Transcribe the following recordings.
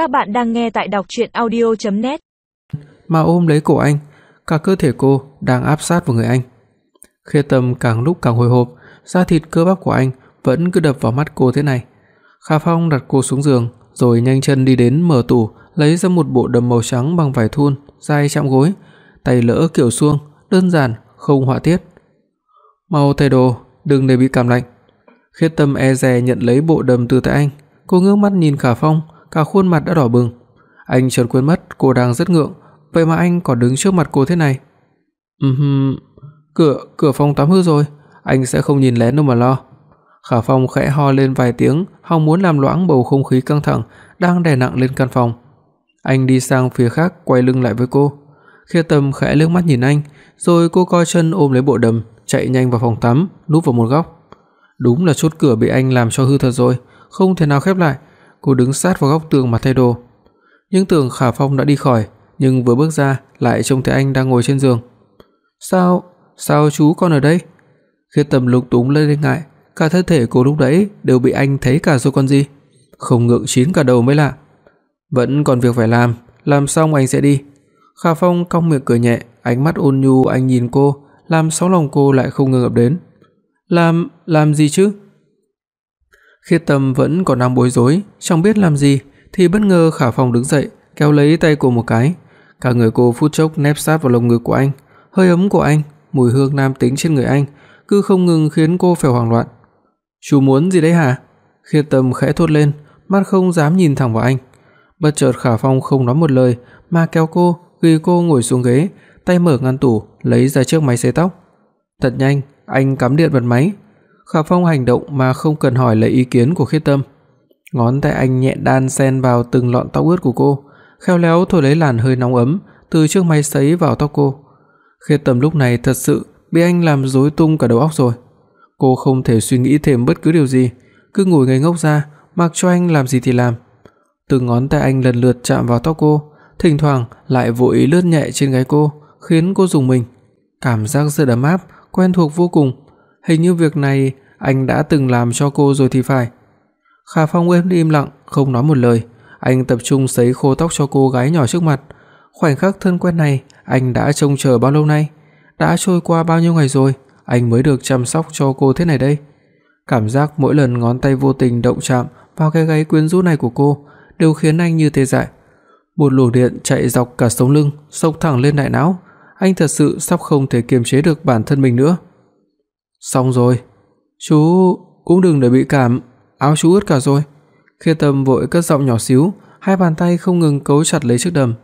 Các bạn đang nghe tại đọc audio net Mà ôm lấy cổ anh, cả cơ thể cô đang áp sát vào người anh. Khê Tâm càng lúc càng hồi hộp, da thịt cơ bắp của anh vẫn cứ đập vào mắt cô thế này. Kha Phong đặt cô xuống giường, rồi nhanh chân đi đến mở tủ, lấy ra một bộ đầm màu trắng bằng vải thun, dài chạm gối, tay lỡ kiểu suông, đơn giản, không họa tiết. "Mau thay đồ, đừng để bị cảm lạnh." Khiết Tâm e dè nhận lấy bộ đầm từ tay anh, cô ngước mắt nhìn Khả Phong, cả khuôn mặt đã đỏ bừng. Anh chợt quên mất cô đang rất ngượng, vậy mà anh còn đứng trước mặt cô thế này. Ừm hừm, cửa cửa phòng tắm hư rồi, anh sẽ không nhìn lén đâu mà lo. Khả Phong khẽ ho lên vài tiếng, hòng muốn làm loãng bầu không khí căng thẳng đang đè nặng lên căn phòng. Anh đi sang phía khác quay lưng lại với cô. Khê Tâm khẽ liếc mắt nhìn anh, rồi cô co chân ôm lấy bộ đầm, chạy nhanh vào phòng tắm, núp vào một góc. Đúng là chốt cửa bị anh làm cho hư thật rồi, không thể nào khép lại. Cô đứng sát vào góc tường mà thay đồ. Nhưng tưởng Khả Phong đã đi khỏi, nhưng vừa bước ra lại trông thấy anh đang ngồi trên giường. "Sao, sao chú còn ở đây?" Khiết Tâm lúng túng lên lên ngại, cả thân thể cô lúc đấy đều bị anh thấy cả rồi con gì. Không ngượng chín cả đầu mới lạ. Vẫn còn việc phải làm, làm xong anh sẽ đi. Khả Phong cong miệng cười nhẹ, ánh mắt ôn nhu anh nhìn cô, làm sóng lòng cô lại không ngừng ập đến. "Làm, làm gì chứ?" Khiết Tâm vẫn còn đang bối rối, chẳng biết làm gì thì bất ngờ Khả Phong đứng dậy, kéo lấy tay cô một cái. Cả người cô phút chốc nép sát vào lồng ngực của anh, hơi ấm của anh, mùi hương nam tính trên người anh cứ không ngừng khiến cô phải hoảng loạn. "Chú muốn gì đấy hả?" Khiết Tâm khẽ thốt lên, mắt không dám nhìn thẳng vào anh. Bất chợt Khả Phong không nói một lời mà kéo cô, ghi cô ngồi xuống ghế, tay mở ngăn tủ, lấy ra chiếc máy sấy tóc. Thật nhanh, anh cắm điện bật máy. Khả Phong hành động mà không cần hỏi lấy ý kiến của Khiết Tâm. Ngón tay anh nhẹ đan xen vào từng lọn tóc ướt của cô, khéo léo thổi lấy làn hơi nóng ấm từ chiếc máy sấy vào tóc cô. Khiết Tâm lúc này thật sự bị anh làm rối tung cả đầu óc rồi. Cô không thể suy nghĩ thêm bất cứ điều gì, cứ ngồi ngây ngốc ra, mặc cho anh làm gì thì làm. Từng ngón tay anh lần lượt chạm vào tóc cô, thỉnh thoảng lại vội lướt nhẹ trên gáy cô, khiến cô rùng mình. Cảm giác rất ấm áp, quen thuộc vô cùng. Hình như việc này anh đã từng làm cho cô rồi thì phải. Khả Phong êm im lặng, không nói một lời, anh tập trung sấy khô tóc cho cô gái nhỏ trước mặt. Khoảnh khắc thân quen này, anh đã trông chờ bao lâu nay, đã trôi qua bao nhiêu ngày rồi, anh mới được chăm sóc cho cô thế này đây. Cảm giác mỗi lần ngón tay vô tình động chạm vào cái gáy quyến rũ này của cô đều khiến anh như tê dại. Một luồng điện chạy dọc cả sống lưng, xông thẳng lên đại não, anh thật sự sắp không thể kiềm chế được bản thân mình nữa. Xong rồi, chú cũng đừng để bị cảm, áo chú ướt cả rồi. Khê Tâm vội cất giọng nhỏ xíu, hai bàn tay không ngừng cấu chặt lấy chiếc đầm.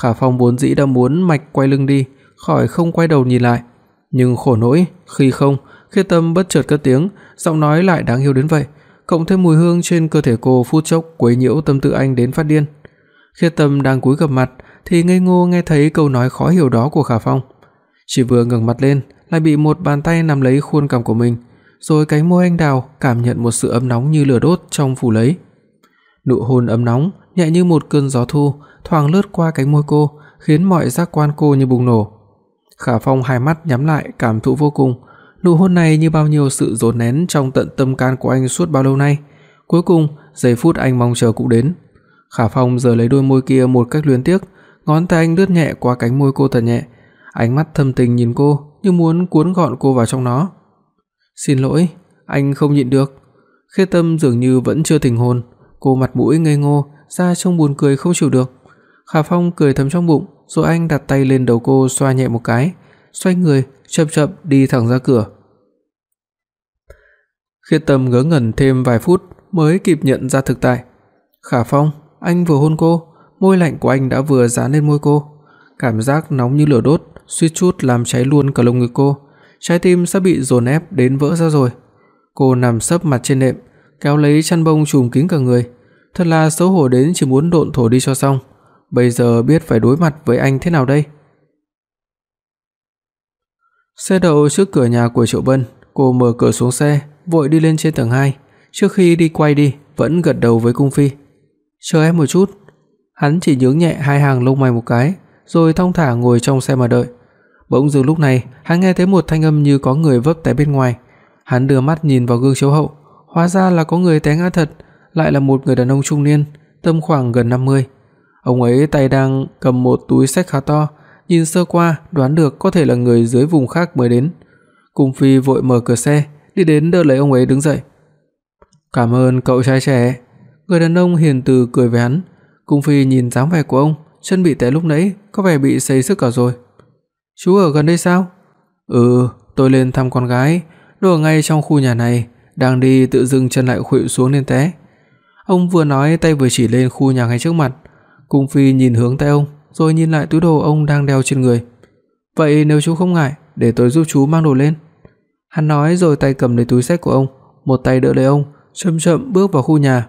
Khả Phong vốn dĩ đã muốn mạch quay lưng đi, khỏi không quay đầu nhìn lại, nhưng khổ nỗi khi không, Khê Tâm bất chợt cất tiếng, giọng nói lại đáng yêu đến vậy, cộng thêm mùi hương trên cơ thể cô phút chốc quấy nhiễu tâm tư anh đến phát điên. Khê Tâm đang cúi gập mặt thì ngây ngô nghe thấy câu nói khó hiểu đó của Khả Phong. Chỉ vừa ngẩng mặt lên, lại bị một bàn tay nắm lấy khuôn cằm của mình, rồi cánh môi anh đào cảm nhận một sự ấm nóng như lửa đốt trong phủ lấy. Nụ hôn ấm nóng, nhẹ như một cơn gió thu, thoảng lướt qua cánh môi cô, khiến mọi giác quan cô như bùng nổ. Khả Phong hai mắt nhắm lại cảm thụ vô cùng, nụ hôn này như bao nhiêu sự dồn nén trong tận tâm can của anh suốt bao lâu nay, cuối cùng giây phút anh mong chờ cũng đến. Khả Phong giờ lấy đôi môi kia một cách luyến tiếc, ngón tay anh lướt nhẹ qua cánh môi cô thật nhẹ, ánh mắt thâm tình nhìn cô như muốn cuốn gọn cô vào trong nó. "Xin lỗi, anh không nhịn được." Khê Tâm dường như vẫn chưa tỉnh hồn, cô mặt mũi ngây ngô, da trông buồn cười không chịu được. Khả Phong cười thầm trong bụng, rồi anh đặt tay lên đầu cô xoa nhẹ một cái, xoay người, chậm chậm đi thẳng ra cửa. Khê Tâm ngớ ngẩn thêm vài phút mới kịp nhận ra thực tại. Khả Phong, anh vừa hôn cô, môi lạnh của anh đã vừa dán lên môi cô, cảm giác nóng như lửa đốt, suýt chút làm cháy luôn cả lồng ngực cô, trái tim sắp bị dồn ép đến vỡ ra rồi. Cô nằm sấp mặt trên nệm, kéo lấy chăn bông trùm kín cả người, thật là xấu hổ đến chỉ muốn độn thổ đi cho xong. Bây giờ biết phải đối mặt với anh thế nào đây? Xe đậu trước cửa nhà của Triệu Bân, cô mở cửa xuống xe, vội đi lên trên tầng 2, trước khi đi quay đi vẫn gật đầu với cung phi. "Chờ em một chút." Hắn chỉ nhướng nhẹ hai hàng lông mày một cái, rồi thong thả ngồi trong xe mà đợi. Bỗng dưng lúc này, hắn nghe thấy một thanh âm như có người vấp té bên ngoài. Hắn đưa mắt nhìn vào gương chiếu hậu, hóa ra là có người té ngã thật, lại là một người đàn ông trung niên, tầm khoảng gần 50. Ông ấy tay đang cầm một túi xách khá to, nhìn sơ qua đoán được có thể là người dưới vùng khác mới đến. Cung Phi vội mở cửa xe, đi đến đỡ lấy ông ấy đứng dậy. "Cảm ơn cậu trai trẻ." Người đàn ông hiền từ cười với hắn. Cung Phi nhìn dáng vẻ của ông, chân bị té lúc nãy có vẻ bị xây sức cả rồi. "Chú ở gần đây sao?" "Ừ, tôi lên thăm con gái, nó ở ngay trong khu nhà này, đang đi tự dưng chân lại khuỵu xuống nên té." Ông vừa nói tay vừa chỉ lên khu nhà ngay trước mặt. Cung Phi nhìn hướng tay ông, rồi nhìn lại túi đồ ông đang đeo trên người. "Vậy nếu chú không ngại, để tôi giúp chú mang đồ lên." Hắn nói rồi tay cầm lấy túi xách của ông, một tay đỡ lấy ông, chậm chậm bước vào khu nhà.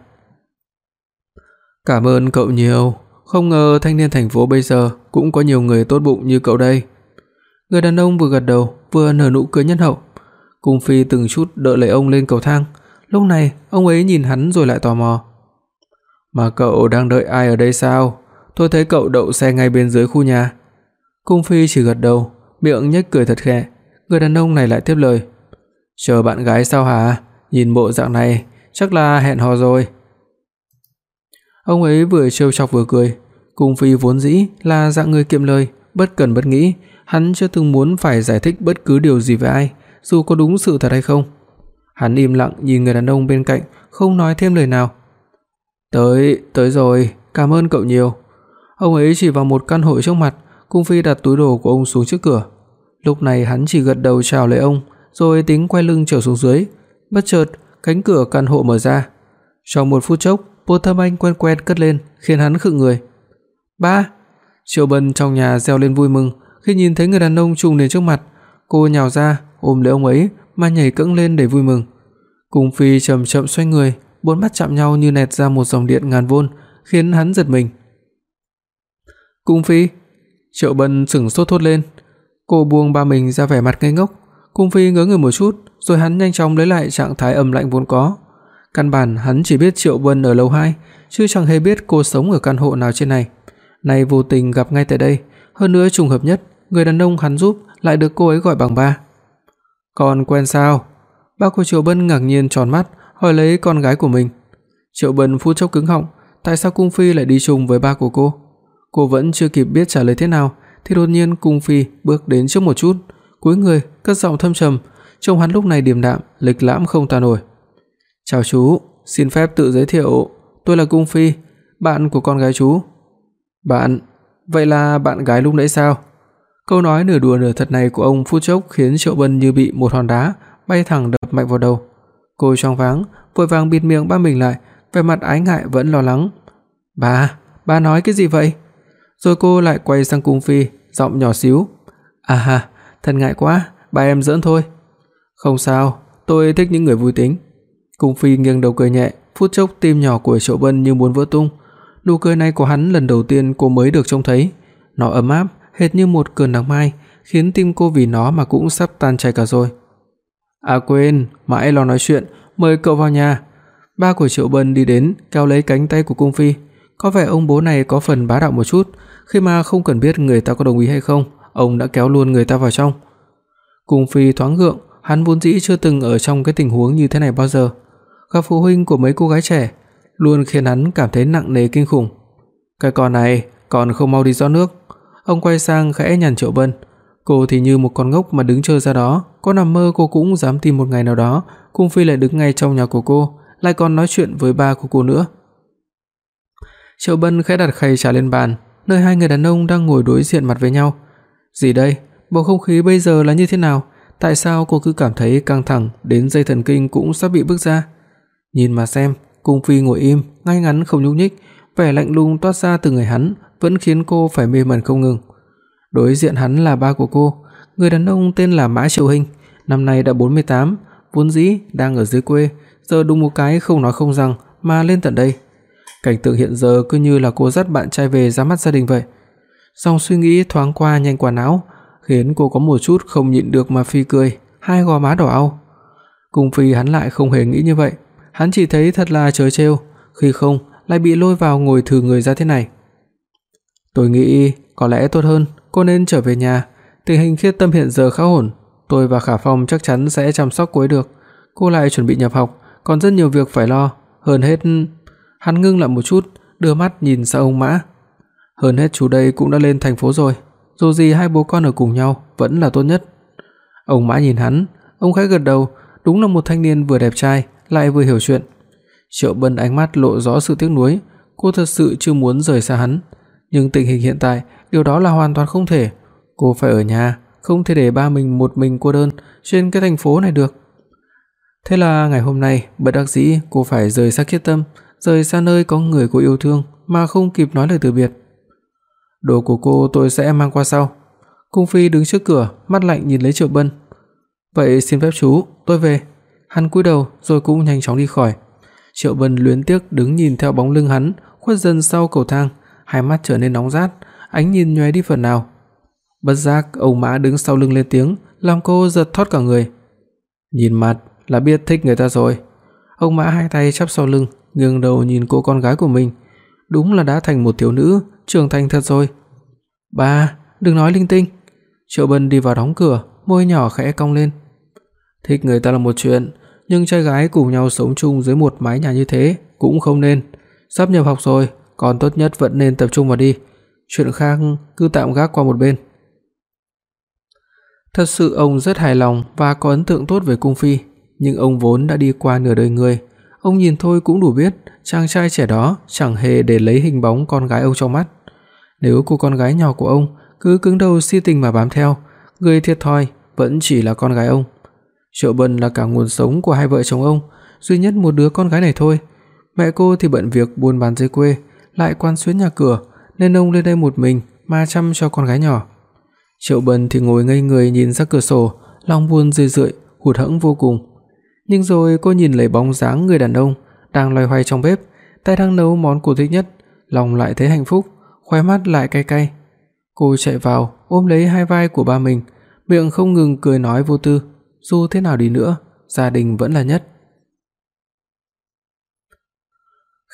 "Cảm ơn cậu nhiều, không ngờ thanh niên thành phố bây giờ cũng có nhiều người tốt bụng như cậu đây." Người đàn ông vừa gật đầu, vừa nở nụ cười nhân hậu. Cung Phi từng chút đỡ lấy ông lên cầu thang, lúc này ông ấy nhìn hắn rồi lại tò mò. "Mà cậu đang đợi ai ở đây sao? Tôi thấy cậu đậu xe ngay bên dưới khu nhà." Cung Phi chỉ gật đầu, miệng nhếch cười thật khẽ. Người đàn ông này lại tiếp lời, "Chờ bạn gái sao hả? Nhìn bộ dạng này, chắc là hẹn hò rồi." Ông ấy vừa trêu chọc vừa cười, Cung Phi vốn dĩ là dạng người kiệm lời, bất cần bất nghĩ, hắn chưa từng muốn phải giải thích bất cứ điều gì với ai, dù có đúng sự thật hay không. Hắn im lặng nhìn người đàn ông bên cạnh, không nói thêm lời nào. "Tới, tới rồi, cảm ơn cậu nhiều." Ông ấy chỉ vào một căn hộ trước mặt, Cung Phi đặt túi đồ của ông xuống trước cửa. Lúc này hắn chỉ gật đầu chào lại ông, rồi tính quay lưng trở xuống dưới. Bất chợt, cánh cửa căn hộ mở ra. Trong một phút chốc, một âm quen quen cất lên, khiến hắn khựng người. "Ba!" Triệu Bân trong nhà reo lên vui mừng khi nhìn thấy người đàn ông trùng đến trước mặt, cô nhào ra, ôm lấy ông ấy mà nhảy cẫng lên để vui mừng. Cung Phi chậm chậm xoay người, bốn mắt chạm nhau như nẹt ra một dòng điện ngàn vôn, khiến hắn giật mình. "Cung Phi?" Triệu Bân sững sốt thốt lên. Cô buông ba mình ra vẻ mặt ngây ngốc, Cung Phi ngớ người một chút, rồi hắn nhanh chóng lấy lại trạng thái âm lạnh vốn có. Căn bản hắn chỉ biết Triệu Bân ở lầu 2, chứ chẳng hề biết cô sống ở căn hộ nào trên này. Nay vô tình gặp ngay tại đây, hơn nữa trùng hợp nhất, người đàn ông hắn giúp lại được cô ấy gọi bằng ba. "Còn quen sao?" Ba của Triệu Bân ngạc nhiên tròn mắt, hỏi lấy con gái của mình. Triệu Bân phút chốc cứng họng, tại sao Cung Phi lại đi chung với ba của cô? Cô vẫn chưa kịp biết trả lời thế nào, thì đột nhiên Cung Phi bước đến trước một chút, cúi người, cất giọng thâm trầm, trông hắn lúc này điềm đạm, lịch lãm không tà nổi. "Chào chú, xin phép tự giới thiệu, tôi là Cung Phi, bạn của con gái chú." "Bạn? Vậy là bạn gái lúc nãy sao?" Câu nói nửa đùa nửa thật này của ông phút chốc khiến Triệu Bân như bị một hòn đá bay thẳng đập mạnh vào đầu. Cô choáng váng, vội vàng bịt miệng ba mình lại, vẻ mặt ái ngại vẫn lo lắng. "Ba, ba nói cái gì vậy?" Rồi cô lại quay sang Cung Phi, giọng nhỏ xíu, "À ha, thật ngại quá, ba em giỡn thôi." "Không sao, tôi thích những người vui tính." Cung Phi nghiêng đầu cười nhẹ, phút chốc tim nhỏ của Triệu Bân như muốn vỡ tung. Nụ cười này của hắn lần đầu tiên cô mới được trông thấy, nó ấm áp hệt như một cơn nắng mai, khiến tim cô vì nó mà cũng sắp tan chảy cả rồi. "À quên, mãi lo nói chuyện, mời cậu vào nhà." Ba của Triệu Bân đi đến, kéo lấy cánh tay của Cung Phi. Có vẻ ông bố này có phần bá đạo một chút, khi mà không cần biết người ta có đồng ý hay không, ông đã kéo luôn người ta vào trong. Cung Phi thoáng gượng, hắn vốn dĩ chưa từng ở trong cái tình huống như thế này bao giờ. Các phụ huynh của mấy cô gái trẻ luôn khiến hắn cảm thấy nặng nề kinh khủng. Cái con này, còn không mau đi rót nước. Ông quay sang khẽ nhằn Triệu Bân. Cô thì như một con ngốc mà đứng chờ ra đó, có nằm mơ cô cũng dám tin một ngày nào đó, Cung Phi lại đứng ngay trong nhà của cô, lại còn nói chuyện với ba của cô nữa. Triệu Bân khẽ đặt khay trà lên bàn, nơi hai người đàn ông đang ngồi đối diện mặt với nhau. "Gì đây? Bầu không khí bây giờ là như thế nào? Tại sao cô cứ cảm thấy căng thẳng đến dây thần kinh cũng sắp bị bứt ra?" Nhìn mà xem, Cung Phi ngồi im, ngay ngắn không nhúc nhích, vẻ lạnh lùng toát ra từ người hắn, vẫn khiến cô phải mê mẩn không ngừng. Đối diện hắn là ba của cô, người đàn ông tên là Mã Triệu Hinh, năm nay đã 48, vốn dĩ đang ở dưới quê, giờ đùng một cái không nói không rằng mà lên tận đây. Cảnh tượng hiện giờ cứ như là cô dắt bạn trai về ra mắt gia đình vậy. Dòng suy nghĩ thoáng qua nhanh qua não, khiến cô có một chút không nhịn được mà phi cười, hai gò má đỏ au. Cung Phi hắn lại không hề nghĩ như vậy, hắn chỉ thấy thật là trớ trêu, khi không lại bị lôi vào ngồi thử người ra thế này. Tôi nghĩ có lẽ tốt hơn cô nên trở về nhà, tình hình Khiết Tâm hiện giờ khá ổn, tôi và Khả Phong chắc chắn sẽ chăm sóc cô ấy được. Cô lại chuẩn bị nhập học, còn rất nhiều việc phải lo, hơn hết Hắn ngưng lại một chút, đưa mắt nhìn sang ông Mã. Hơn hết chú đây cũng đã lên thành phố rồi, dù gì hai bố con ở cùng nhau vẫn là tốt nhất. Ông Mã nhìn hắn, ông khẽ gật đầu, đúng là một thanh niên vừa đẹp trai lại vừa hiểu chuyện. Triệu Bân ánh mắt lộ rõ sự tiếc nuối, cô thật sự chưa muốn rời xa hắn, nhưng tình hình hiện tại, điều đó là hoàn toàn không thể. Cô phải ở nhà, không thể để ba mình một mình cô đơn trên cái thành phố này được. Thế là ngày hôm nay, bất đắc dĩ cô phải rời xa Kiết Tâm, rời xa nơi có người cô yêu thương mà không kịp nói lời từ biệt. Đồ của cô tôi sẽ mang qua sau. Cung Phi đứng trước cửa, mắt lạnh nhìn lấy Triệu Bân. "Vậy xin phép chú, tôi về." Hắn cúi đầu rồi cũng nhanh chóng đi khỏi. Triệu Bân luyến tiếc đứng nhìn theo bóng lưng hắn khuất dần sau cầu thang, hai mắt trở nên nóng rát, ánh nhìn nhòe đi phần nào. Bất giác, ông Mã đứng sau lưng lên tiếng, làm cô giật thót cả người. Nhìn mặt là biết thích người ta rồi. Ông Mã hai tay chắp sau lưng, ngẩng đầu nhìn cô con gái của mình, đúng là đã thành một thiếu nữ, trưởng thành thật rồi. "Ba, đừng nói linh tinh." Triệu Bân đi vào đóng cửa, môi nhỏ khẽ cong lên. Thích người ta là một chuyện, nhưng trai gái cùng nhau sống chung dưới một mái nhà như thế cũng không nên. Sắp nhập học rồi, còn tốt nhất vẫn nên tập trung vào đi, chuyện khác cứ tạm gác qua một bên. Thật sự ông rất hài lòng và có ấn tượng tốt về cung phi, nhưng ông vốn đã đi qua nửa đời người, ông nhìn thôi cũng đủ biết chàng trai trẻ đó chẳng hề để lấy hình bóng con gái ông trong mắt. Nếu cô con gái nhỏ của ông cứ cứng đầu si tình mà bám theo, người thiệt thòi vẫn chỉ là con gái ông. Triệu Bân là cả nguồn sống của hai vợ chồng ông, duy nhất một đứa con gái này thôi. Mẹ cô thì bận việc buôn bán dưới quê, lại quan xuyến nhà cửa, nên ông lên đây một mình mà chăm cho con gái nhỏ. Triệu Bân thì ngồi ngây người nhìn ra cửa sổ, lòng buồn rười rượi, hụt hẫng vô cùng. Nhưng rồi cô nhìn lấy bóng dáng người đàn ông đang loay hoay trong bếp, tay đang nấu món cô thích nhất, lòng lại thấy hạnh phúc, khóe mắt lại cay cay. Cô chạy vào, ôm lấy hai vai của ba mình, miệng không ngừng cười nói vô tư, dù thế nào đi nữa, gia đình vẫn là nhất.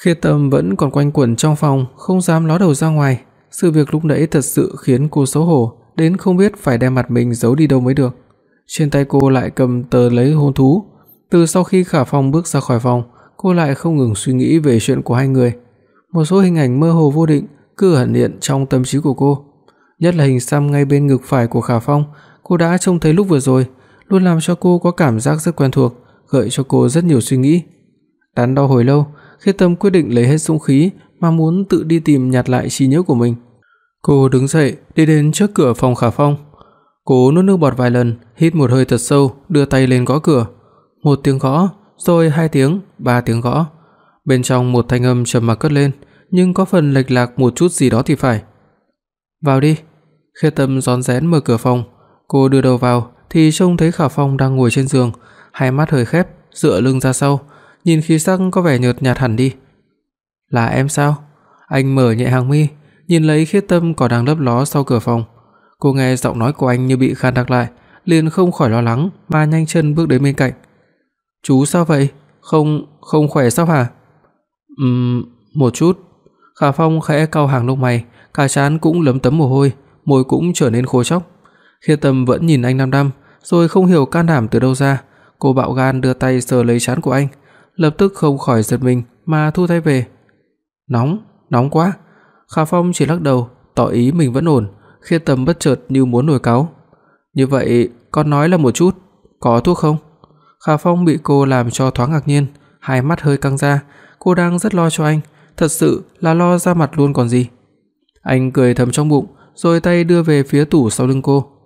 Khiết Tâm vẫn còn quanh quẩn trong phòng, không dám ló đầu ra ngoài, sự việc lúc nãy thật sự khiến cô xấu hổ đến không biết phải đem mặt mình giấu đi đâu mới được. Trên tay cô lại cầm tờ lấy hôn thú, từ sau khi Khả Phong bước ra khỏi phòng, cô lại không ngừng suy nghĩ về chuyện của hai người. Một số hình ảnh mơ hồ vô định cứ ẩn hiện trong tâm trí của cô, nhất là hình xăm ngay bên ngực phải của Khả Phong, cô đã trông thấy lúc vừa rồi, luôn làm cho cô có cảm giác rất quen thuộc, gợi cho cô rất nhiều suy nghĩ. Đắn đo hồi lâu, Khê Tâm quyết định lấy hết dũng khí mà muốn tự đi tìm nhặt lại trí nhớ của mình. Cô đứng dậy, đi đến trước cửa phòng Khả Phong. Cô nuốt nước bọt vài lần, hít một hơi thật sâu, đưa tay lên gõ cửa. Một tiếng gõ, rồi hai tiếng, ba tiếng gõ. Bên trong một thanh âm trầm mặc cất lên, nhưng có phần lệch lạc một chút gì đó thì phải. "Vào đi." Khê Tâm rón rén mở cửa phòng, cô đưa đầu vào thì trông thấy Khả Phong đang ngồi trên giường, hai mắt hơi khép, dựa lưng ra sau, nhìn khí sắc có vẻ nhợt nhạt hẳn đi. "Là em sao?" Anh mở nhẹ hàng mi, nhìn lấy Khiết Tâm còn đang lấp ló sau cửa phòng. Cô nghe giọng nói của anh như bị khan đặc lại, liền không khỏi lo lắng mà nhanh chân bước đến bên cạnh. "Chú sao vậy? Không không khỏe sao hả?" "Ừm, một chút." Khả Phong khẽ cau hàng lông mày, cả trán cũng lấm tấm mồ hôi, môi cũng trở nên khô chóc. Khiết Tâm vẫn nhìn anh năm năm, rồi không hiểu can đảm từ đâu ra, cô bạo gan đưa tay sờ lấy trán của anh, lập tức không khỏi giật mình mà thu tay về. "Nóng, nóng quá." Khả Phong chỉ lắc đầu, tỏ ý mình vẫn ổn, Khiết Tâm bất chợt như muốn nổi cáu. "Như vậy, con nói là một chút, có thuốc không?" Khả Phong bị cô làm cho thoáng ngạc nhiên, hai mắt hơi căng ra, cô đang rất lo cho anh, thật sự là lo ra mặt luôn còn gì. Anh cười thầm trong bụng, rồi tay đưa về phía tủ sau lưng cô.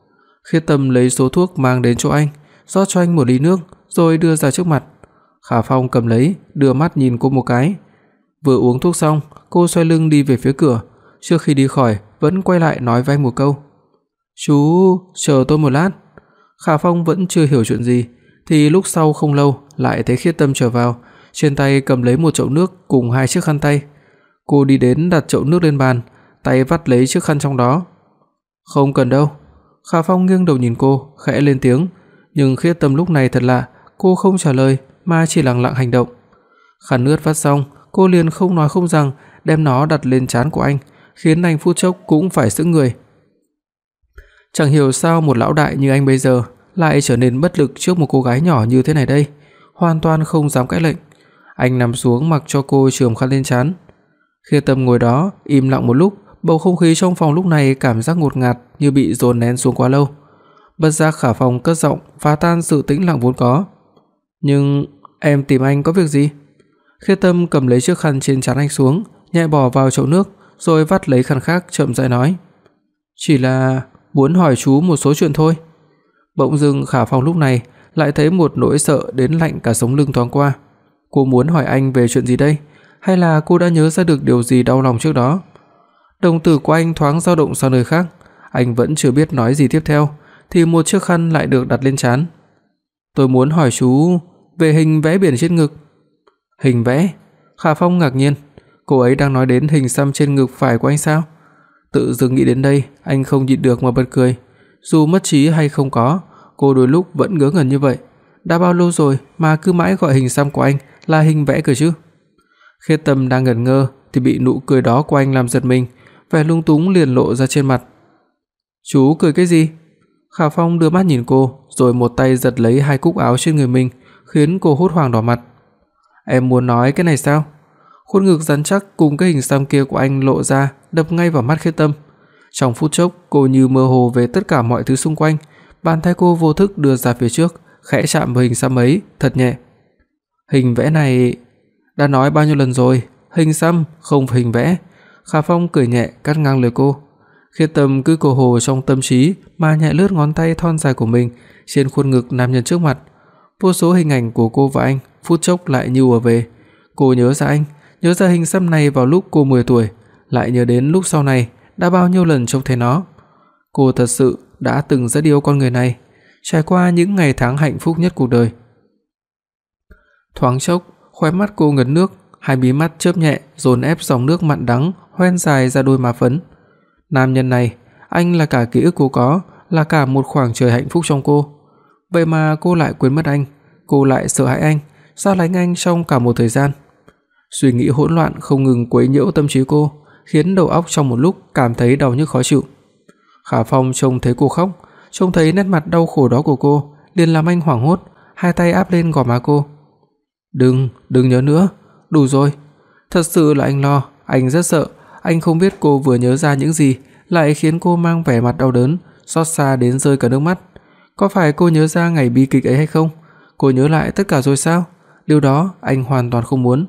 Khiết Tâm lấy số thuốc mang đến chỗ anh, rót cho anh một ly nước rồi đưa ra trước mặt. Khả Phong cầm lấy, đưa mắt nhìn cô một cái. Vừa uống thuốc xong, cô xoay lưng đi về phía cửa, trước khi đi khỏi vẫn quay lại nói với anh một câu. "Chú, chờ tôi một lát." Khả Phong vẫn chưa hiểu chuyện gì, thì lúc sau không lâu lại thấy Khiết Tâm trở vào, trên tay cầm lấy một chậu nước cùng hai chiếc khăn tay. Cô đi đến đặt chậu nước lên bàn, tay vắt lấy chiếc khăn trong đó. "Không cần đâu." Khả Phong nghiêng đầu nhìn cô, khẽ lên tiếng, nhưng Khiết Tâm lúc này thật lạ, cô không trả lời mà chỉ lặng lặng hành động. Khăn nước vắt xong, cô liền không nói không rằng đem nó đặt lên trán của anh, khiến anh phút chốc cũng phải sững người. Chẳng hiểu sao một lão đại như anh bây giờ lại trở nên bất lực trước một cô gái nhỏ như thế này đây, hoàn toàn không dám cãi lệnh. Anh nằm xuống mặc cho cô chườm khăn lên trán. Khê Tâm ngồi đó, im lặng một lúc, bầu không khí trong phòng lúc này cảm giác ngột ngạt như bị dồn nén xuống quá lâu. Bất giác Khả Phong cất giọng phá tan sự tĩnh lặng vốn có. "Nhưng em tìm anh có việc gì?" Khê Tâm cầm lấy chiếc khăn trên trán anh xuống, nhẹ bỏ vào chậu nước, rồi vắt lấy khăn khác chậm rãi nói: "Chỉ là muốn hỏi chú một số chuyện thôi." Bỗng dưng Khả Phong lúc này lại thấy một nỗi sợ đến lạnh cả sống lưng thoáng qua. Cô muốn hỏi anh về chuyện gì đây? Hay là cô đã nhớ ra được điều gì đau lòng trước đó? Đồng tử của anh thoáng dao động sang nơi khác, anh vẫn chưa biết nói gì tiếp theo thì một chiếc khăn lại được đặt lên trán. "Tôi muốn hỏi chú về hình vẽ biển trên ngực." "Hình vẽ?" Khả Phong ngạc nhiên, cô ấy đang nói đến hình xăm trên ngực phải của anh sao? Tự dưng nghĩ đến đây, anh không nhịn được mà bật cười. Dù mất trí hay không có, cô đôi lúc vẫn ngớ ngẩn như vậy. Đã bao lâu rồi mà cứ mãi gọi hình xăm của anh là hình vẽ cơ chứ? Khi Tâm đang ngẩn ngơ thì bị nụ cười đó của anh làm giật mình, vẻ lung túng liền lộ ra trên mặt. "Chú cười cái gì?" Khả Phong đưa mắt nhìn cô, rồi một tay giật lấy hai cúc áo trên người mình, khiến cô hốt hoảng đỏ mặt. "Em muốn nói cái này sao?" Khuôn ngực rắn chắc cùng cái hình xăm kia của anh lộ ra, đập ngay vào mắt Khiết Tâm. Trong phút chốc, cô như mơ hồ về tất cả mọi thứ xung quanh, bàn tay cô vô thức đưa ra phía trước, khẽ chạm vào hình xăm ấy, thật nhẹ. Hình vẽ này đã nói bao nhiêu lần rồi, hình xăm không phải hình vẽ. Khả Phong cười nhẹ cắt ngang lời cô. Khiết Tâm cứ cô hồ trong tâm trí mà nhẹ lướt ngón tay thon dài của mình trên khuôn ngực nam nhân trước mặt. Vô số hình ảnh của cô và anh phút chốc lại như ùa về. Cô nhớ ra anh, nhớ ra hình xăm này vào lúc cô 10 tuổi, lại nhớ đến lúc sau này đã bao nhiêu lần trông thấy nó. Cô thật sự đã từng rất yêu con người này, trải qua những ngày tháng hạnh phúc nhất cuộc đời. Thoáng chốc, khóe mắt cô ngấn nước, hai mí mắt chớp nhẹ dồn ép dòng nước mặn đắng hoen dài ra đôi má phấn. Nam nhân này, anh là cả ký ức cô có, là cả một khoảng trời hạnh phúc trong cô. Vậy mà cô lại quên mất anh, cô lại sợ hãi anh, xa lánh anh trong cả một thời gian. Suy nghĩ hỗn loạn không ngừng quấy nhiễu tâm trí cô, khiến đầu óc trong một lúc cảm thấy đau nhức khó chịu. Khả Phong trông thấy cô khóc, trông thấy nét mặt đau khổ đó của cô, liền làm anh hoảng hốt, hai tay áp lên gò má cô. "Đừng, đừng nhớ nữa, đủ rồi." Thật sự là anh lo, anh rất sợ, anh không biết cô vừa nhớ ra những gì lại khiến cô mang vẻ mặt đau đớn, xót xa đến rơi cả nước mắt. Có phải cô nhớ ra ngày bi kịch ấy hay không? Cô nhớ lại tất cả rồi sao? Điều đó anh hoàn toàn không muốn.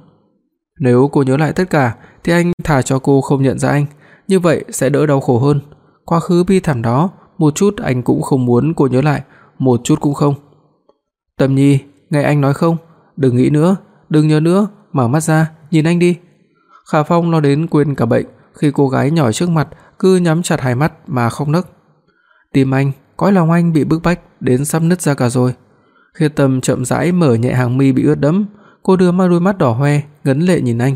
Nếu cô nhớ lại tất cả thì anh thả cho cô không nhận ra anh, như vậy sẽ đỡ đau khổ hơn. Quá khứ bi thảm đó, một chút anh cũng không muốn cô nhớ lại, một chút cũng không. Tâm Nhi, nghe anh nói không, đừng nghĩ nữa, đừng nhớ nữa, mở mắt ra, nhìn anh đi. Khả Phong lo đến quên cả bệnh khi cô gái nhỏ trước mặt cứ nhắm chặt hai mắt mà không nấc. Tim anh, cõi lòng anh bị bức bách đến sắp nứt ra cả rồi. Khi Tâm chậm rãi mở nhẹ hàng mi bị ướt đẫm, cô đưa mắt đôi mắt đỏ hoe ngấn lệ nhìn anh.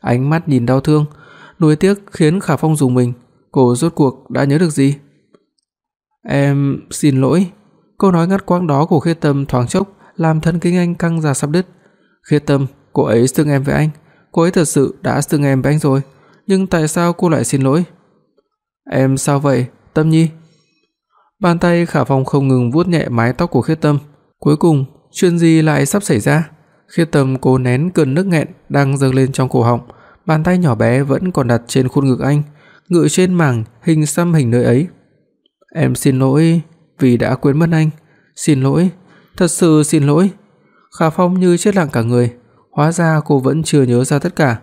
Ánh mắt nhìn đau thương, nuối tiếc khiến Khả Phong dùng mình, cô rốt cuộc đã nhớ được gì? "Em xin lỗi." Câu nói ngắt quãng đó của Khiết Tâm thoáng chốc làm thân kinh anh căng ra sắp đứt. "Khiết Tâm, cô ấy xưng em với anh, cô ấy thật sự đã xưng em với anh rồi, nhưng tại sao cô lại xin lỗi?" "Em sao vậy, Tâm Nhi?" Bàn tay Khả Phong không ngừng vuốt nhẹ mái tóc của Khiết Tâm. Cuối cùng, chuyện gì lại sắp xảy ra? Khiết Tâm cố nén cơn nước nghẹn đang dâng lên trong cổ họng, bàn tay nhỏ bé vẫn còn đặt trên khuôn ngực anh, ngự trên mảng hình xăm hình nơi ấy. "Em xin lỗi vì đã quên mất anh, xin lỗi, thật sự xin lỗi." Khả Phong như chết lặng cả người, hóa ra cô vẫn chưa nhớ ra tất cả,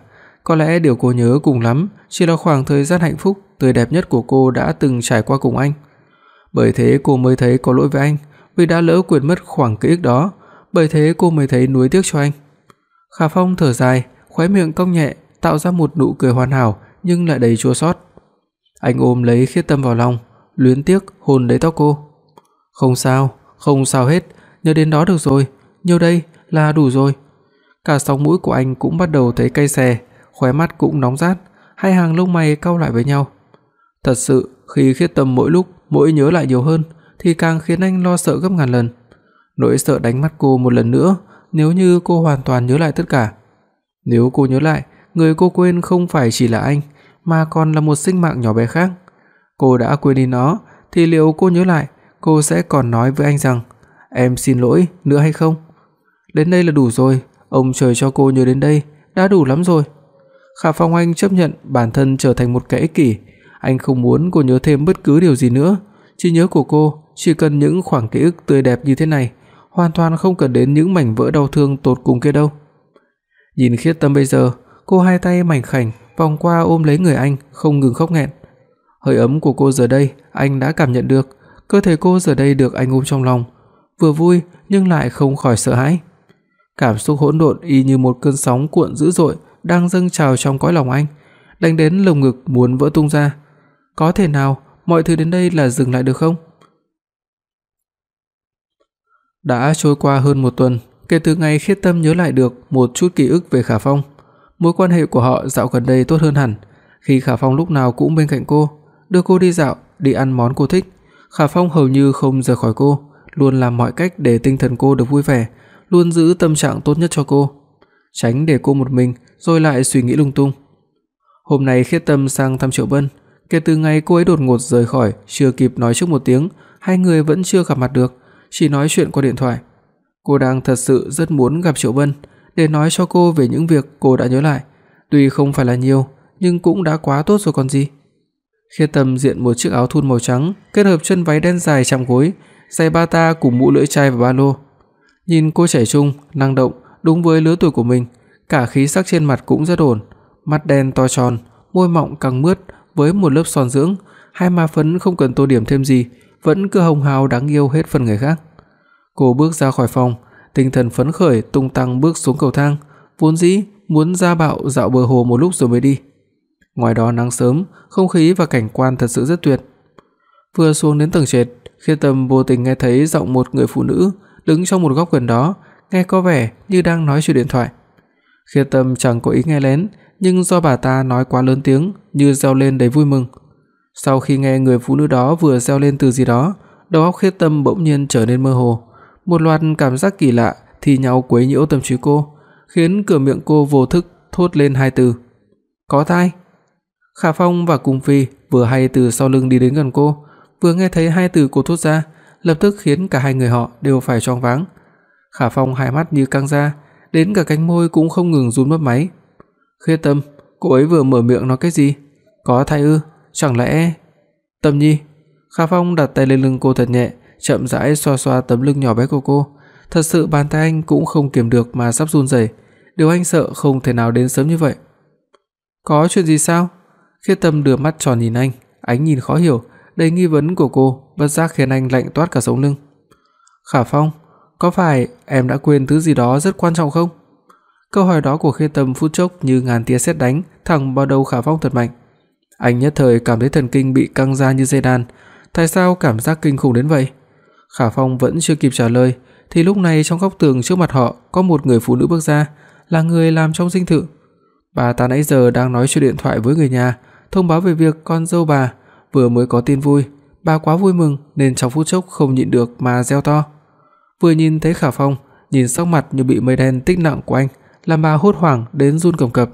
có lẽ điều cô nhớ cùng lắm chỉ là khoảng thời gian hạnh phúc tươi đẹp nhất của cô đã từng trải qua cùng anh. Bởi thế cô mới thấy có lỗi với anh, vì đã lỡ quên mất khoảng ký ức đó, bởi thế cô mới thấy nuối tiếc cho anh. Khả Phong thở dài, khóe miệng cong nhẹ, tạo ra một nụ cười hoàn hảo nhưng lại đầy chua xót. Anh ôm lấy Khiết Tâm vào lòng, luyến tiếc hôn lấy tóc cô. "Không sao, không sao hết, nhớ đến đó được rồi, nhiêu đây là đủ rồi." Cả sóng mũi của anh cũng bắt đầu thấy cay xè, khóe mắt cũng nóng rát, hai hàng lông mày cau lại với nhau. Thật sự, khi Khiết Tâm mỗi lúc mỗi nhớ lại nhiều hơn thì càng khiến anh lo sợ gấp ngàn lần. Nỗi sợ đánh mắt cô một lần nữa, nếu như cô hoàn toàn nhớ lại tất cả. Nếu cô nhớ lại, người cô quên không phải chỉ là anh, mà còn là một sinh mạng nhỏ bé khác. Cô đã quên đi nó, thì liệu cô nhớ lại, cô sẽ còn nói với anh rằng em xin lỗi nữa hay không? Đến đây là đủ rồi, ông trời cho cô nhớ đến đây đã đủ lắm rồi. Khả Phong Anh chấp nhận bản thân trở thành một kẻ ích kỷ, anh không muốn cô nhớ thêm bất cứ điều gì nữa, trí nhớ của cô chỉ cần những khoảng ký ức tươi đẹp như thế này, hoàn toàn không cần đến những mảnh vỡ đau thương tột cùng kia đâu. Nhìn Khiết Tâm bây giờ, cô hai tay mảnh khảnh vòng qua ôm lấy người anh, không ngừng khóc nghẹn. Hơi ấm của cô giờ đây, anh đã cảm nhận được, cơ thể cô giờ đây được anh ôm trong lòng, vừa vui nhưng lại không khỏi sợ hãi. Cảm xúc hỗn độn y như một cơn sóng cuộn dữ dội đang dâng trào trong cõi lòng anh, đánh đến lồng ngực muốn vỡ tung ra. Có thể nào mọi thứ đến đây là dừng lại được không? Đã trôi qua hơn một tuần kể từ ngày Khiết Tâm nhớ lại được một chút ký ức về Khả Phong. Mối quan hệ của họ dạo gần đây tốt hơn hẳn, khi Khả Phong lúc nào cũng bên cạnh cô, đưa cô đi dạo, đi ăn món cô thích. Khả Phong hầu như không rời khỏi cô, luôn làm mọi cách để tinh thần cô được vui vẻ, luôn giữ tâm trạng tốt nhất cho cô, tránh để cô một mình rồi lại suy nghĩ lung tung. Hôm nay Khiết Tâm sang thăm Triệu Bân, kể từ ngày cô ấy đột ngột rời khỏi, chưa kịp nói trước một tiếng, hai người vẫn chưa gặp mặt được, chỉ nói chuyện qua điện thoại. Cô đang thật sự rất muốn gặp Triệu Bân để nói cho cô về những việc cô đã nhớ lại, tuy không phải là nhiều, nhưng cũng đã quá tốt rồi còn gì. Khiết Tâm diện một chiếc áo thun màu trắng, kết hợp chân váy đen dài chạm gối, giày bata cùng mũ lưỡi chai và ba lô. Nhìn cô trẻ trung, năng động, đúng với lứa tuổi của mình, cả khí sắc trên mặt cũng rất ổn, mắt đen to tròn, môi mọng căng mướt với một lớp son dưỡng, hai má phấn không cần tô điểm thêm gì, vẫn cứ hồng hào đáng yêu hết phần người khác. Cô bước ra khỏi phòng, tinh thần phấn khởi tung tăng bước xuống cầu thang, vốn dĩ muốn ra bạo dạo bờ hồ một lúc rồi mới đi. Ngoài đó nắng sớm, không khí và cảnh quan thật sự rất tuyệt. Vừa xuống đến tầng trệt, khi Tâm vô tình nghe thấy giọng một người phụ nữ đứng trong một góc gần đó, nghe có vẻ như đang nói chuyện điện thoại. Khiết Tâm chẳng có ý nghe lén, nhưng do bà ta nói quá lớn tiếng, như reo lên đầy vui mừng. Sau khi nghe người phụ nữ đó vừa reo lên từ gì đó, đầu óc Khiết Tâm bỗng nhiên trở nên mơ hồ, một loạt cảm giác kỳ lạ thì nhau quấy nhiễu tâm trí cô, khiến cửa miệng cô vô thức thốt lên hai từ: "Có thai." Khả Phong và Cung Phi vừa hay từ sau lưng đi đến gần cô, vừa nghe thấy hai từ cô thốt ra, lập tức khiến cả hai người họ đều phải choáng váng. Khả Phong hai mắt như căng ra, đến cả cánh môi cũng không ngừng run mấp máy. Khê Tâm, cô ấy vừa mở miệng nói cái gì? Có thai ư? Chẳng lẽ Tâm Nhi? Khả Phong đặt tay lên lưng cô thật nhẹ, chậm rãi xoa xoa tấm lưng nhỏ bé của cô. Thật sự bàn tay anh cũng không kiềm được mà sắp run rẩy, điều anh sợ không thể nào đến sớm như vậy. Có chuyện gì sao? Khê Tâm đưa mắt tròn nhìn anh, ánh nhìn khó hiểu, đầy nghi vấn của cô bất giác khiến anh lạnh toát cả sống lưng. "Khả Phong, có phải em đã quên thứ gì đó rất quan trọng không?" Câu hỏi đó của Khê Tâm phút chốc như ngàn tia sét đánh thẳng vào đầu Khả Phong thật mạnh. Anh nhất thời cảm thấy thần kinh bị căng ra như dây đàn, tại sao cảm giác kinh khủng đến vậy? Khả Phong vẫn chưa kịp trả lời thì lúc này trong góc tường trước mặt họ có một người phụ nữ bước ra, là người làm trong dinh thự. Bà ta nãy giờ đang nói chuyện điện thoại với người nhà, thông báo về việc con dâu bà vừa mới có tin vui, bà quá vui mừng nên trong phút chốc không nhịn được mà reo to. Vừa nhìn thấy Khả Phong, nhìn sắc mặt như bị mây đen tích nặng của anh, làm bà hốt hoảng đến run cầm cập.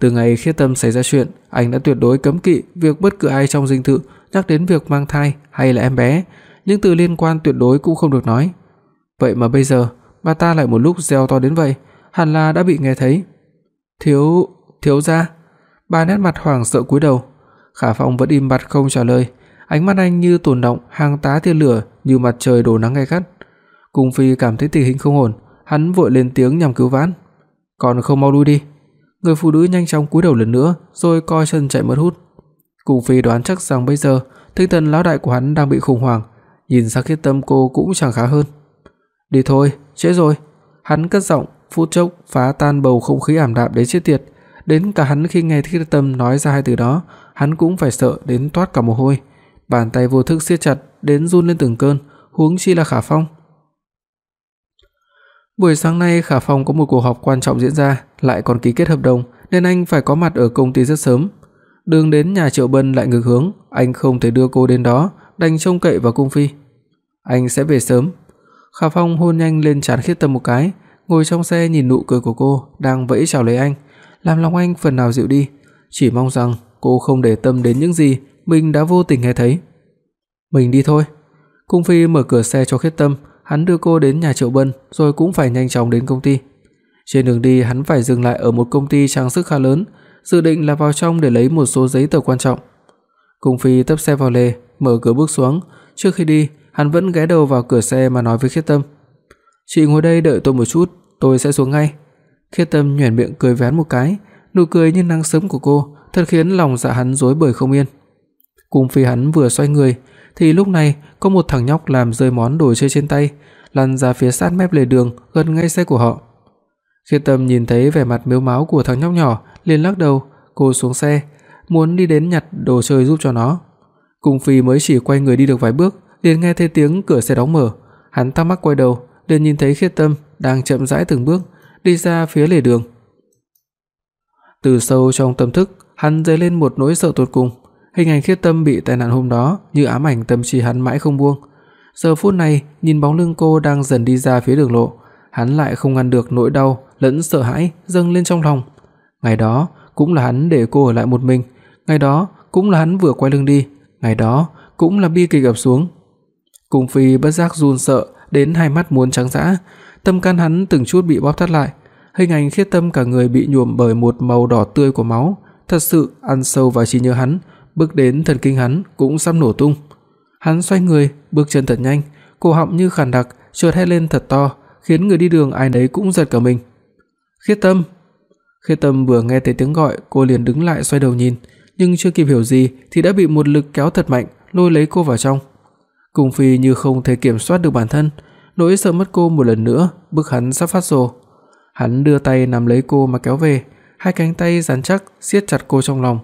Từ ngày Khiết Tâm xảy ra chuyện, anh đã tuyệt đối cấm kỵ việc bất cứ ai trong dinh thự nhắc đến việc mang thai hay là em bé, những từ liên quan tuyệt đối cũng không được nói. Vậy mà bây giờ, bà ta lại một lúc reo to đến vậy, hẳn là đã bị nghe thấy. "Thiếu, thiếu gia." Bà nét mặt hoảng sợ cúi đầu. Khả Phong vẫn im bặt không trả lời, ánh mắt anh như tồn động hàng tá tia lửa như mặt trời đổ nắng gay gắt. Cung Phi cảm thấy tình hình không ổn, hắn vội lên tiếng nhằm cứu vãn. "Còn không mau lui đi." Người phụ nữ nhanh chóng cúi đầu lần nữa, rồi co chân chạy mất hút. Cung Phi đoán chắc rằng bây giờ tinh thần lão đại của hắn đang bị khủng hoảng, nhìn sắc khiết tâm cô cũng chẳng khá hơn. "Đi thôi, trễ rồi." Hắn cất giọng, phút chốc phá tan bầu không khí ảm đạm đến chết tiệt, đến cả hắn khi nghe Thiết Tâm nói ra hai từ đó, hắn cũng phải sợ đến toát cả mồ hôi, bàn tay vô thức siết chặt đến run lên từng cơn, huống chi là Khả Phong. Buổi sáng nay Khả Phong có một cuộc họp quan trọng diễn ra, lại còn ký kết hợp đồng nên anh phải có mặt ở công ty rất sớm. Đường đến nhà Triệu Bân lại ngược hướng, anh không thể đưa cô đến đó, đành trông cậy vào cung phi. Anh sẽ về sớm. Khả Phong hôn nhanh lên trán Khiết Tâm một cái, ngồi trong xe nhìn nụ cười của cô đang vẫy chào lấy anh, làm lòng anh phần nào dịu đi, chỉ mong rằng cô không để tâm đến những gì mình đã vô tình nghe thấy. Mình đi thôi. Cung Phi mở cửa xe cho Khiết Tâm, hắn đưa cô đến nhà Triệu Bân rồi cũng phải nhanh chóng đến công ty. Trên đường đi hắn phải dừng lại ở một công ty trang sức khá lớn, dự định là vào trong để lấy một số giấy tờ quan trọng. Cung Phi tấp xe vào lề, mở cửa bước xuống, trước khi đi, hắn vẫn ghé đầu vào cửa xe mà nói với Khiết Tâm: "Chị ngồi đây đợi tôi một chút, tôi sẽ xuống ngay." Khiết Tâm nhếch miệng cười vén một cái, nụ cười như nắng sớm của cô, thật khiến lòng dạ hắn rối bời không yên. Cung Phi hắn vừa xoay người, thì lúc này có một thằng nhóc làm rơi món đồ chơi trên tay, lăn ra phía sát mép lề đường gần ngay xe của họ. Khiết Tâm nhìn thấy vẻ mặt mếu máo của thằng nhóc nhỏ, liền lắc đầu, cô xuống xe, muốn đi đến nhặt đồ chơi giúp cho nó. Cung Phi mới chỉ quay người đi được vài bước, liền nghe thấy tiếng cửa xe đóng mở, hắn thắc mắc quay đầu, liền nhìn thấy Khiết Tâm đang chậm rãi từng bước đi ra phía lề đường. Từ sâu trong tâm thức, hắn dấy lên một nỗi sợ tột cùng, hình ảnh Khiết Tâm bị tai nạn hôm đó như ám ảnh tâm trí hắn mãi không buông. Giờ phút này, nhìn bóng lưng cô đang dần đi ra phía đường lộ, hắn lại không ngăn được nỗi đau lẫn sợ hãi dâng lên trong lòng. Ngày đó cũng là hắn để cô ở lại một mình, ngày đó cũng là hắn vừa quay lưng đi, ngày đó cũng là bi kịch ập xuống. Cung Phi bất giác run sợ đến hai mắt muốn trắng dã, tâm can hắn từng chút bị bóp thắt lại, hình ảnh Khiết Tâm cả người bị nhuộm bởi một màu đỏ tươi của máu, thật sự ăn sâu vào trí nhớ hắn, bước đến thần kinh hắn cũng sắp nổ tung. Hắn xoay người, bước chân thật nhanh, cổ họng như khàn đặc, chợt hét lên thật to, khiến người đi đường ai nấy cũng giật cả mình. "Khiết Tâm!" Khiết Tâm vừa nghe thấy tiếng gọi, cô liền đứng lại xoay đầu nhìn, nhưng chưa kịp hiểu gì thì đã bị một lực kéo thật mạnh lôi lấy cô vào trong. Cung Phi như không thể kiểm soát được bản thân, nỗi sợ mất cô một lần nữa bức hắn sắp phát rồ. Hắn đưa tay nắm lấy cô mà kéo về, hai cánh tay rắn chắc siết chặt cô trong lòng.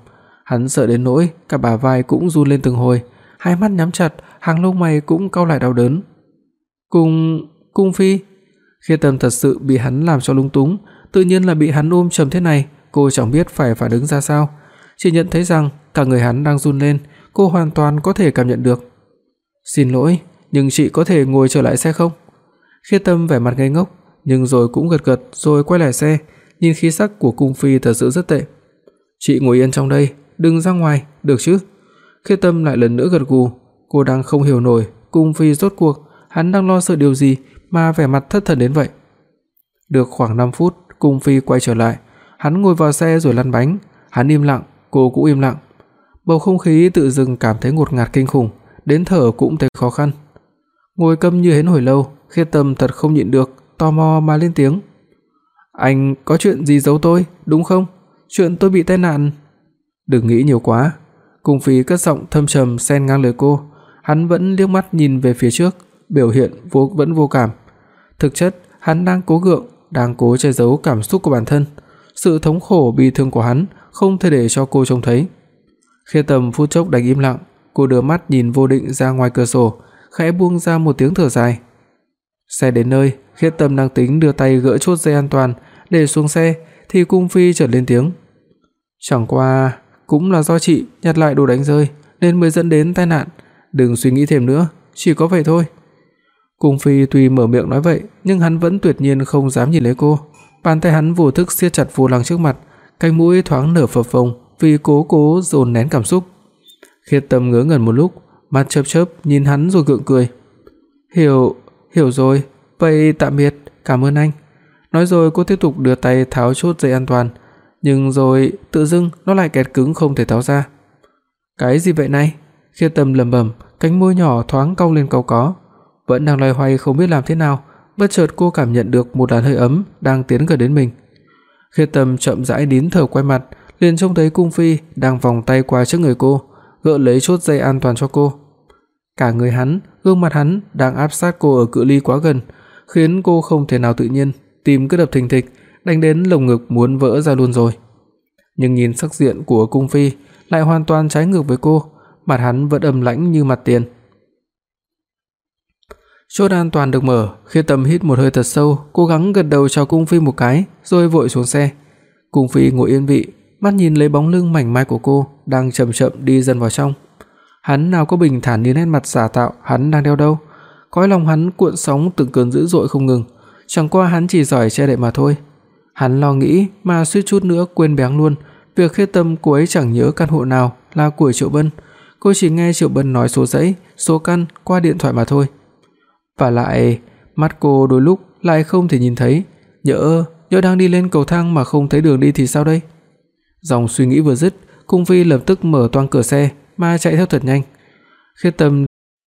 Hắn sợ đến nỗi cả bả vai cũng run lên từng hồi, hai mắt nhắm chặt, hàng lông mày cũng cau lại đau đớn. "Cung, Cung Phi." Khi Tâm thật sự bị hắn làm cho lung túng, tự nhiên là bị hắn ôm chầm thế này, cô chẳng biết phải phản ứng ra sao, chỉ nhận thấy rằng cả người hắn đang run lên, cô hoàn toàn có thể cảm nhận được. "Xin lỗi, nhưng chị có thể ngồi trở lại xe không?" Khi Tâm vẻ mặt ngây ngốc, nhưng rồi cũng gật gật rồi quay lại xe, nhìn khí sắc của cung phi thật sự rất tệ. "Chị ngồi yên trong đây, đừng ra ngoài, được chứ?" Khê Tâm lại lần nữa gật gù, cô đang không hiểu nổi cung phi rốt cuộc hắn đang lo sợ điều gì mà vẻ mặt thất thần đến vậy. Được khoảng 5 phút, cung phi quay trở lại, hắn ngồi vào xe rồi lăn bánh, hắn im lặng, cô cũng im lặng. Bầu không khí tự dưng cảm thấy ngột ngạt kinh khủng, đến thở cũng thấy khó khăn. Ngồi câm như hến hồi lâu, Khê Tâm thật không nhịn được, tò mò mà lên tiếng. "Anh có chuyện gì giấu tôi, đúng không? Chuyện tôi bị tai nạn." "Đừng nghĩ nhiều quá." Cung Phi cất giọng thâm trầm xen ngang lời cô, hắn vẫn liếc mắt nhìn về phía trước, biểu hiện vô vẫn vô cảm. Thực chất, hắn đang cố gượng, đang cố che giấu cảm xúc của bản thân, sự thống khổ bi thương của hắn không thể để cho cô trông thấy. Khiết tầm phút chốc đành im lặng, cô đưa mắt nhìn vô định ra ngoài cửa sổ, khẽ buông ra một tiếng thở dài. Xe đến nơi, Khiết Tâm đang tính đưa tay gỡ chốt dây an toàn để xuống xe thì cung phi chợt lên tiếng. Chẳng qua cũng là do chị nhặt lại đồ đánh rơi nên mới dẫn đến tai nạn, đừng suy nghĩ thêm nữa, chỉ có vậy thôi. Cung phi tuy mở miệng nói vậy, nhưng hắn vẫn tuyệt nhiên không dám nhìn lấy cô. Bàn tay hắn vô thức siết chặt vô lăng trước mặt, cánh mũi thoáng nở phập phồng vì cố cố dồn nén cảm xúc. Khiết Tâm ngớ ngẩn một lúc, mắt chớp chớp nhìn hắn rồi gượng cười. "Hiểu, hiểu rồi, vậy tạm biệt, cảm ơn anh." Nói rồi cô tiếp tục đưa tay tháo chốt dây an toàn, nhưng rồi tự dưng nó lại kẹt cứng không thể tháo ra. "Cái gì vậy này?" Khiết Tâm lẩm bẩm, cánh môi nhỏ thoáng cong lên cau có, vẫn đang loay hoay không biết làm thế nào, bất chợt cô cảm nhận được một làn hơi ấm đang tiến gần đến mình. Khiết Tâm chậm rãi nín thở quay mặt, liền trông thấy cung phi đang vòng tay qua trước người cô, gỡ lấy chốt dây an toàn cho cô. Cả người hắn, gương mặt hắn đang áp sát cô ở cự ly quá gần, khiến cô không thể nào tự nhiên, tim cứ đập thình thịch, đánh đến lồng ngực muốn vỡ ra luôn rồi. Nhưng nhìn sắc diện của cung phi lại hoàn toàn trái ngược với cô, mặt hắn vẫn âm lãnh như mặt tiền. Chốt an toàn được mở, khi Tâm hít một hơi thật sâu, cố gắng gật đầu chào cung phi một cái, rồi vội xuống xe. Cung phi ngồi yên vị, mắt nhìn lấy bóng lưng mảnh mai của cô đang chậm chậm đi dần vào trong. Hắn nào có bình thản như nét mặt giả tạo hắn đang đeo đâu, cõi lòng hắn cuộn sóng từng cơn dữ dội không ngừng, chẳng qua hắn chỉ giỏi che đậy mà thôi. Hắn lo nghĩ mà suýt chút nữa quên béng luôn việc Khê Tâm cô ấy chẳng nhớ căn hộ nào là của Triệu Bân, cô chỉ nghe Triệu Bân nói số dãy, số căn qua điện thoại mà thôi. Và lại, mắt cô đôi lúc lại không thể nhìn thấy, nhỡ nhỡ đang đi lên cầu thang mà không thấy đường đi thì sao đây? Dòng suy nghĩ vừa dứt, Cung Phi lập tức mở toang cửa xe mà chạy theo thật nhanh. Khê Tâm